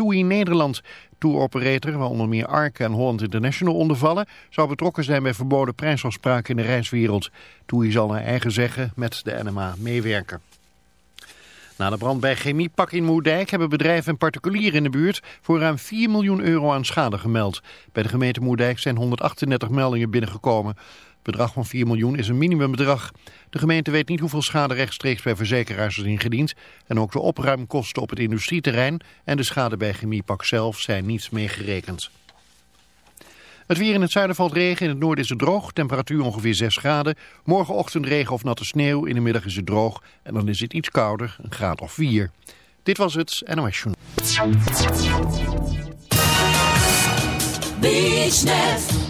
TUI Nederland. Tour-operator, waar onder meer Ark en Holland International onder vallen, zou betrokken zijn bij verboden prijsafspraken in de reiswereld. TUI zal naar eigen zeggen met de NMA meewerken. Na de brand bij Chemiepak in Moerdijk hebben bedrijven en particulieren in de buurt voor ruim 4 miljoen euro aan schade gemeld. Bij de gemeente Moerdijk zijn 138 meldingen binnengekomen. Bedrag van 4 miljoen is een minimumbedrag. De gemeente weet niet hoeveel schade rechtstreeks bij verzekeraars is ingediend. En ook de opruimkosten op het industrieterrein en de schade bij Chemiepak zelf zijn niet meegerekend. Het weer in het zuiden valt regen, in het noorden is het droog, temperatuur ongeveer 6 graden. Morgenochtend regen of natte sneeuw, in de middag is het droog en dan is het iets kouder, een graad of 4. Dit was het NOS Journal. BeachNet,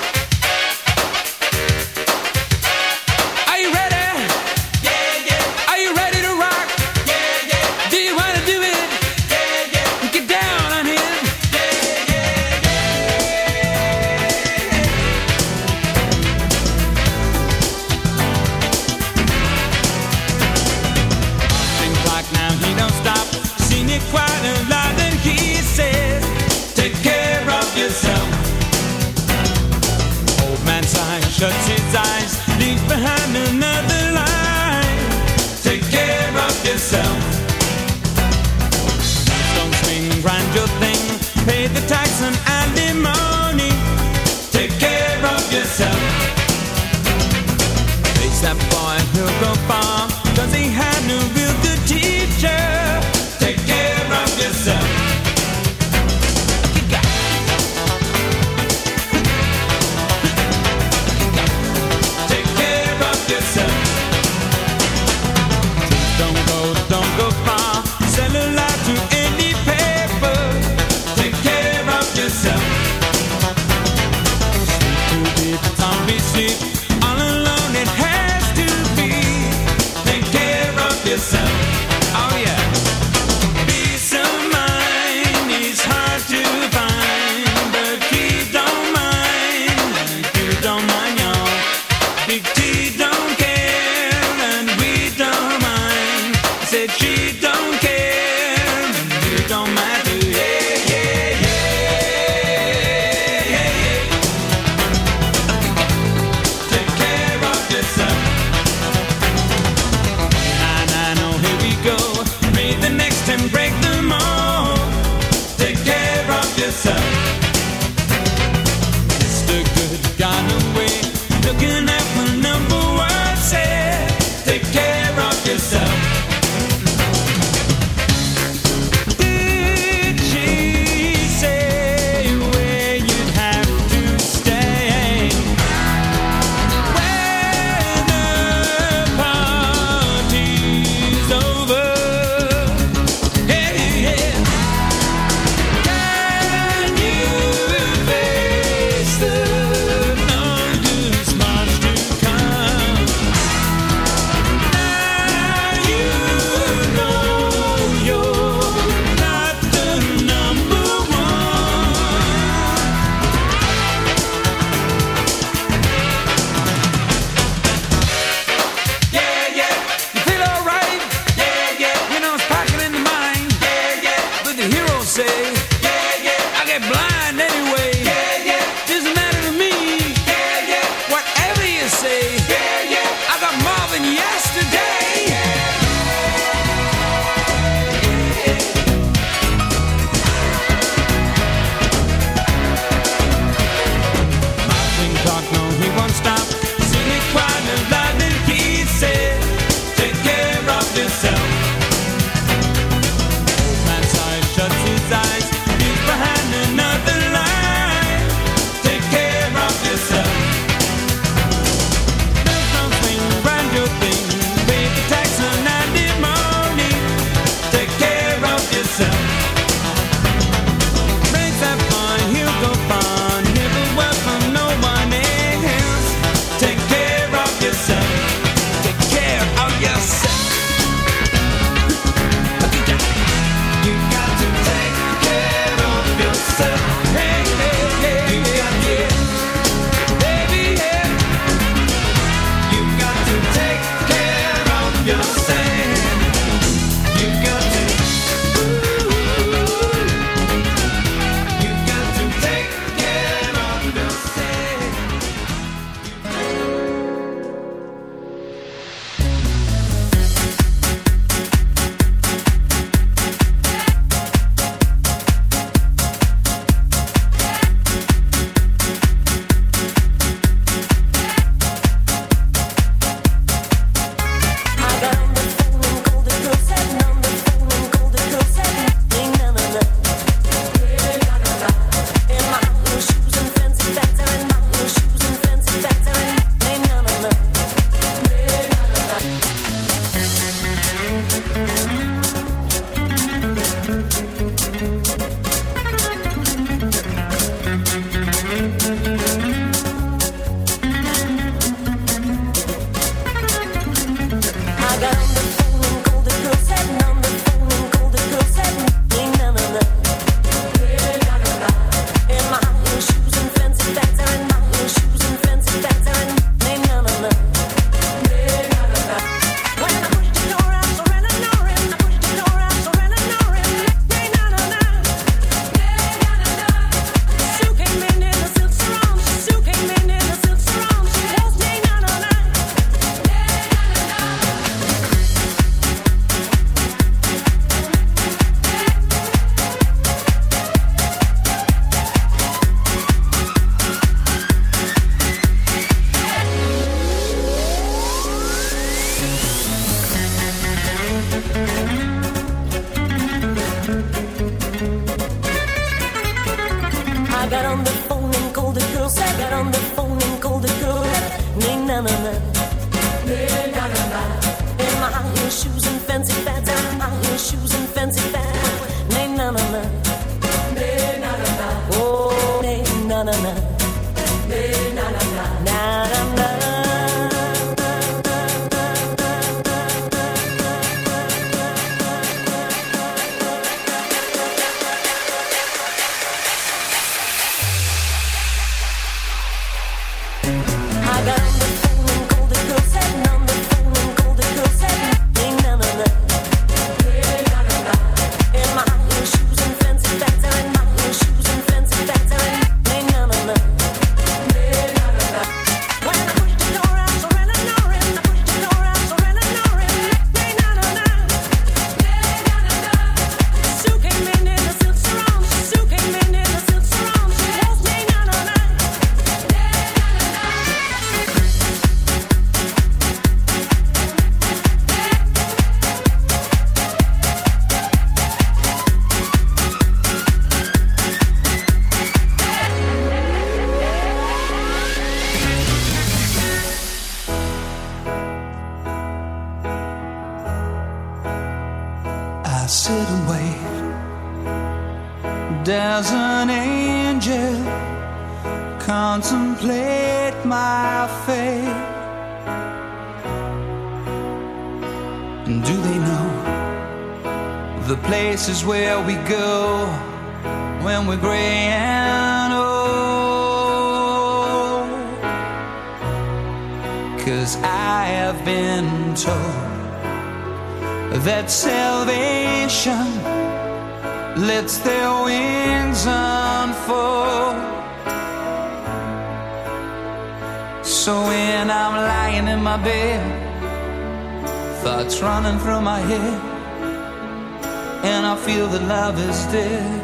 feel that love is dead.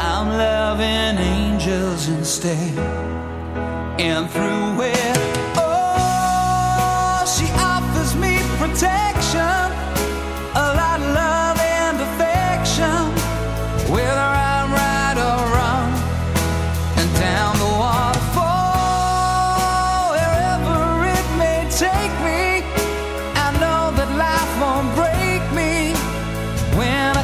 I'm loving angels instead, and through it, oh, she offers me protection, a lot of love and affection. Whether I'm right or wrong, and down the waterfall, wherever it may take me, I know that life won't break.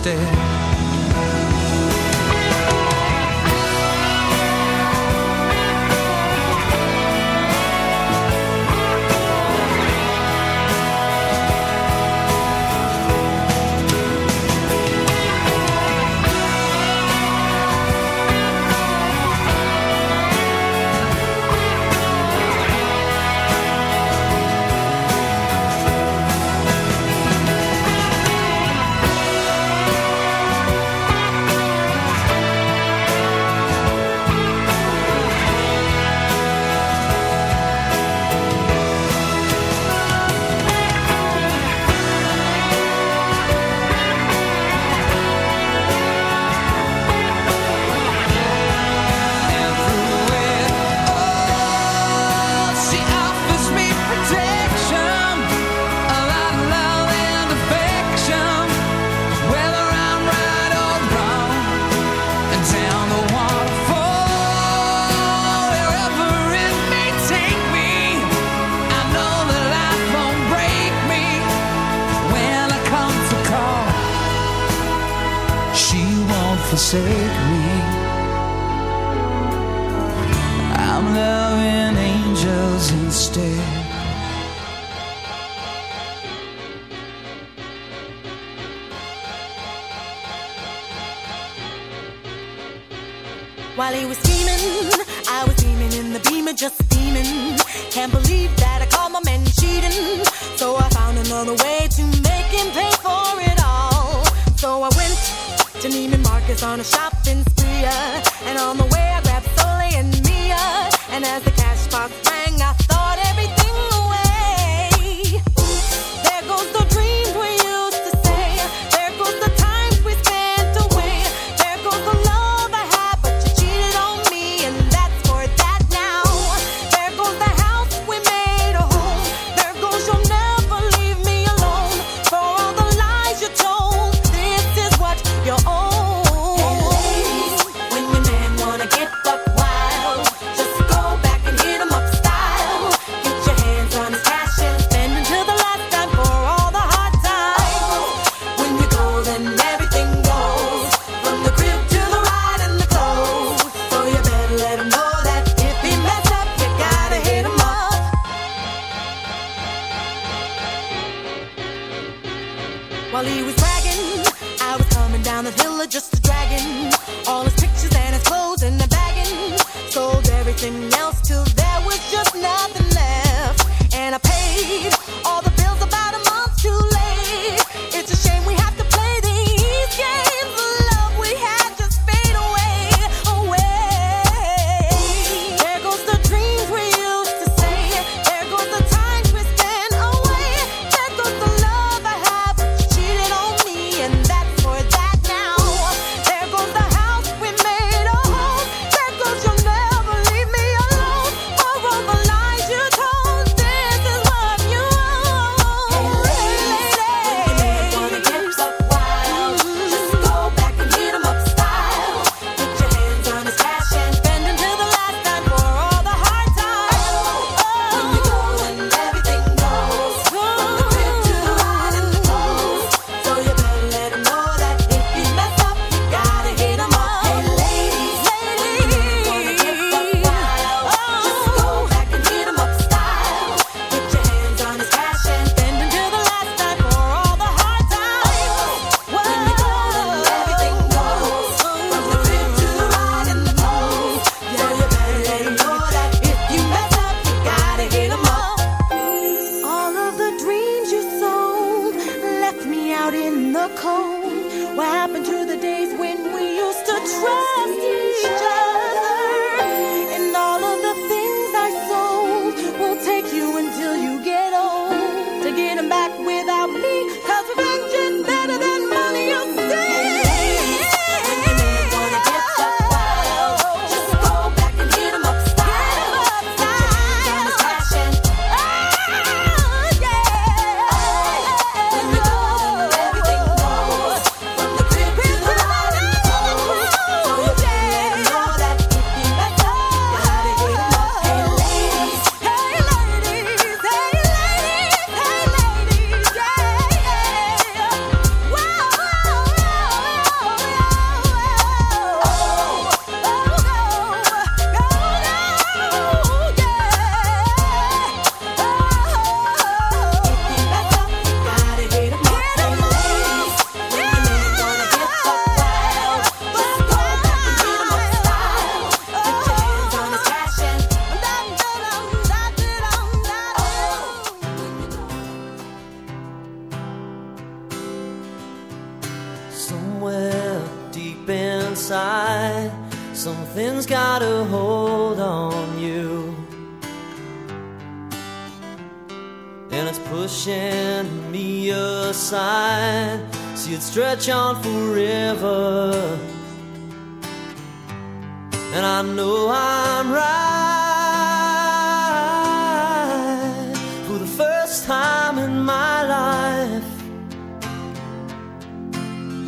stairs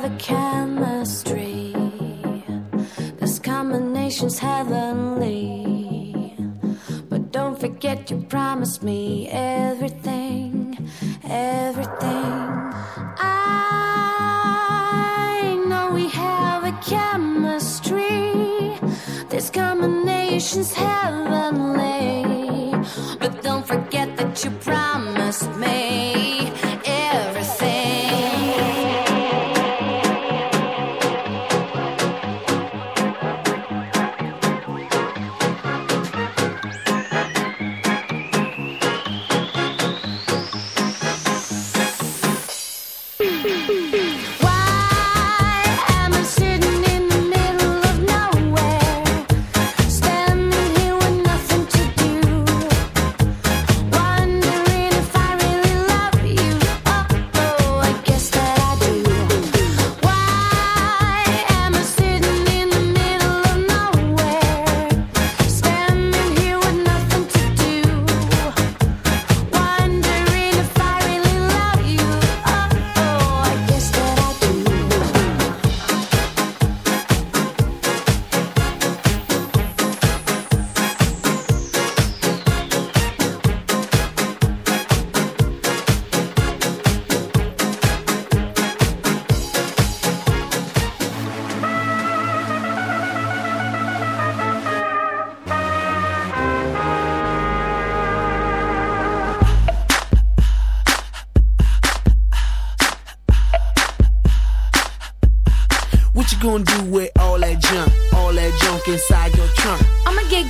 have a chemistry. This combination's heavenly. But don't forget you promised me everything, everything. I know we have a chemistry. This combination's heavenly.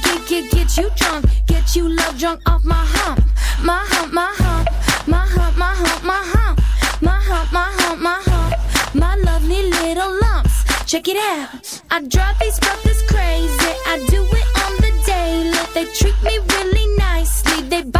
Get, get, get, you drunk. Get you love drunk off my hump. My hump, my hump. My hump, my hump, my hump. My hump, my hump, my hump. My lovely little lumps. Check it out. I drive these brothers crazy. I do it on the daily. They treat me really nicely. They buy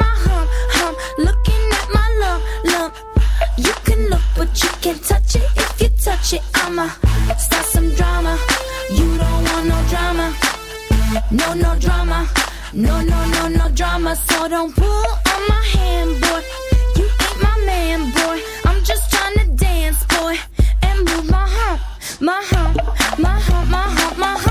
no no drama, no no no no drama. So don't pull on my hand, boy. You ain't my man, boy. I'm just trying to dance, boy, and move my hump, my hump, my hump, my hump, my hump,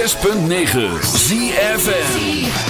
106.9 ZFM.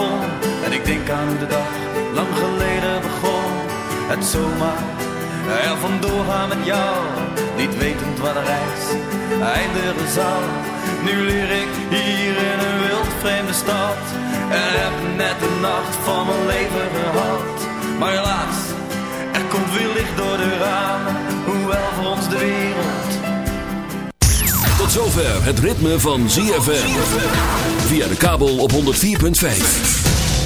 denk aan de dag lang geleden begon. Het zomaar er vandoor gaan met jou, niet wetend waar de reis eindigen zal. Nu leer ik hier in een wild vreemde stad en heb net de nacht van mijn leven gehad. Maar helaas, er komt weer licht door de ramen, hoewel voor ons de wereld. Tot zover het ritme van ZFM. Via de kabel op 104.5.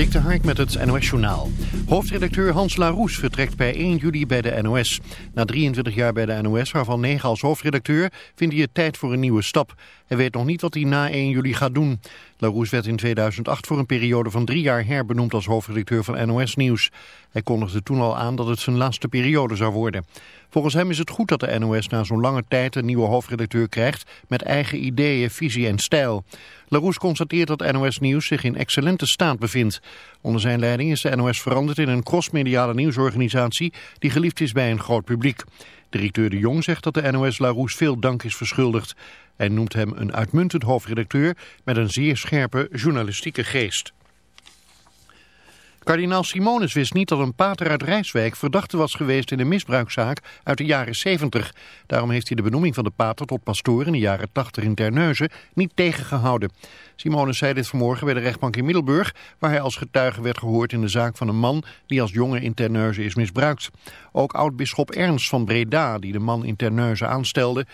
Dik de Hark met het NOS-journaal. Hoofdredacteur Hans Laroes vertrekt per 1 juli bij de NOS. Na 23 jaar bij de NOS, waarvan 9 als hoofdredacteur, vindt hij het tijd voor een nieuwe stap. Hij weet nog niet wat hij na 1 juli gaat doen. Laroes werd in 2008 voor een periode van drie jaar herbenoemd als hoofdredacteur van NOS Nieuws. Hij kondigde toen al aan dat het zijn laatste periode zou worden. Volgens hem is het goed dat de NOS na zo'n lange tijd een nieuwe hoofdredacteur krijgt met eigen ideeën, visie en stijl. Laroes constateert dat NOS Nieuws zich in excellente staat bevindt. Onder zijn leiding is de NOS veranderd in een crossmediale nieuwsorganisatie die geliefd is bij een groot publiek. Directeur De Jong zegt dat de NOS Laroes veel dank is verschuldigd. Hij noemt hem een uitmuntend hoofdredacteur met een zeer scherpe journalistieke geest. Kardinaal Simonis wist niet dat een pater uit Rijswijk verdachte was geweest in een misbruikzaak uit de jaren 70. Daarom heeft hij de benoeming van de pater tot pastoor in de jaren 80 in Terneuzen niet tegengehouden. Simonis zei dit vanmorgen bij de rechtbank in Middelburg, waar hij als getuige werd gehoord in de zaak van een man die als jongen in Terneuzen is misbruikt. Ook oud-bisschop Ernst van Breda, die de man in Terneuzen aanstelde,